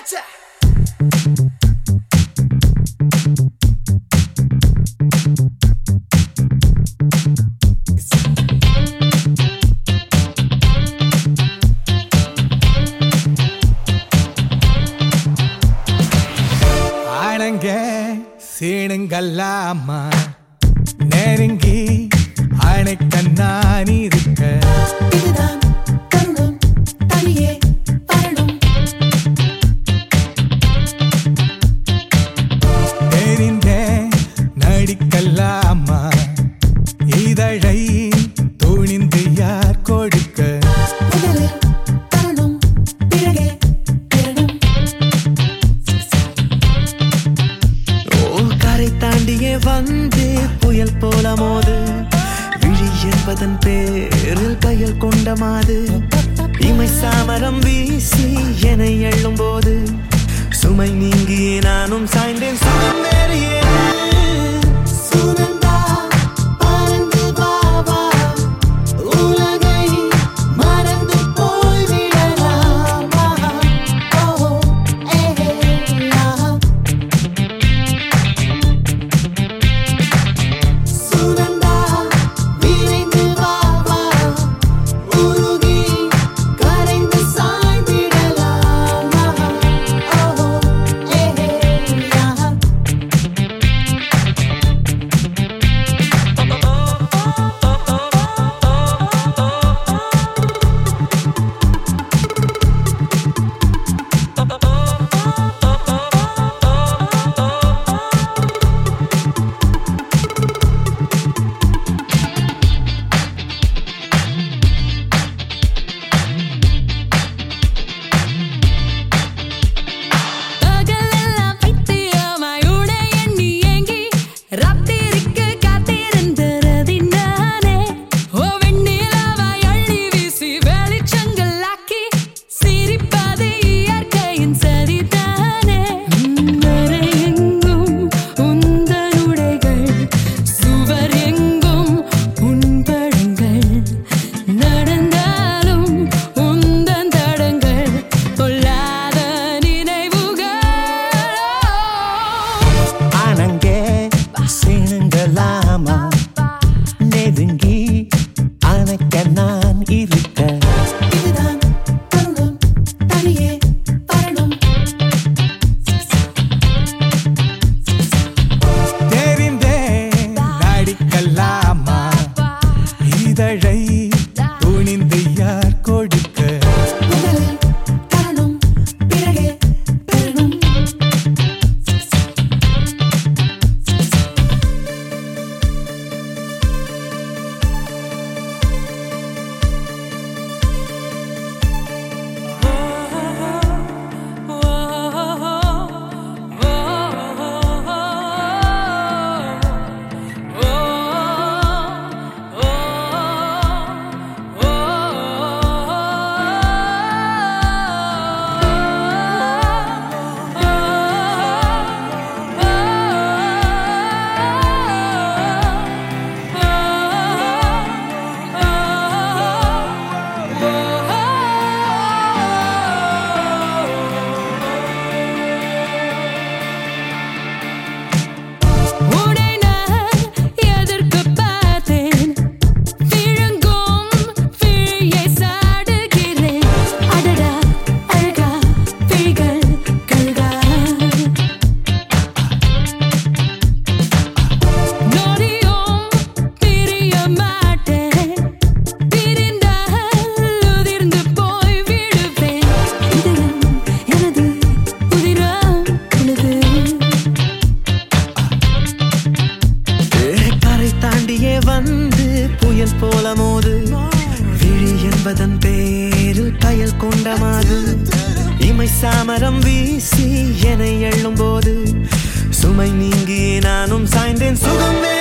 Gotcha! ஆனங்க சீனுங்கல்லாமா நெருங்கி அணைக்க நான் இருக்க இதுதான் காப்பதன் பேரில் கையில் கொண்ட மாது. இமை சாமரம் வீசி என எழும்போது சுமை நீங்கி நானும் சாய்ந்தேன். சுகம் வேறியே என்பதன் பேரில் பயல் கொண்டமாது. இமை சாமரம் வீசி என எழும்போது சுமை நீங்கி நானும் சாய்ந்தேன். சுகமே